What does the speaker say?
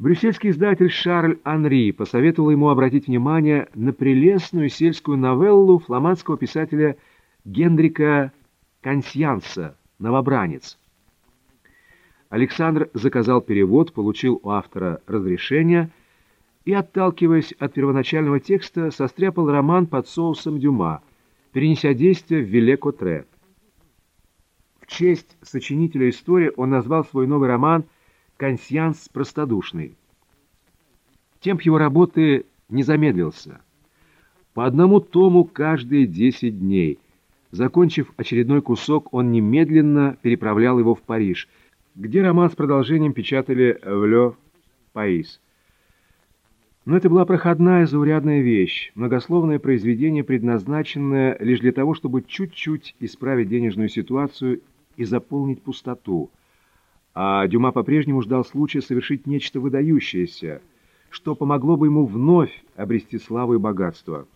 Брюссельский издатель Шарль Анри посоветовал ему обратить внимание на прелестную сельскую новеллу фламандского писателя Генрика Консьянса «Новобранец». Александр заказал перевод, получил у автора разрешение и, отталкиваясь от первоначального текста, состряпал роман под соусом Дюма, перенеся действие в Виле-Котре. В честь сочинителя истории он назвал свой новый роман «Консьянс» консьянс простодушный. Темп его работы не замедлился. По одному тому каждые десять дней. Закончив очередной кусок, он немедленно переправлял его в Париж, где роман с продолжением печатали в Ле Паис. Но это была проходная заурядная вещь, многословное произведение, предназначенное лишь для того, чтобы чуть-чуть исправить денежную ситуацию и заполнить пустоту – а Дюма по-прежнему ждал случая совершить нечто выдающееся, что помогло бы ему вновь обрести славу и богатство.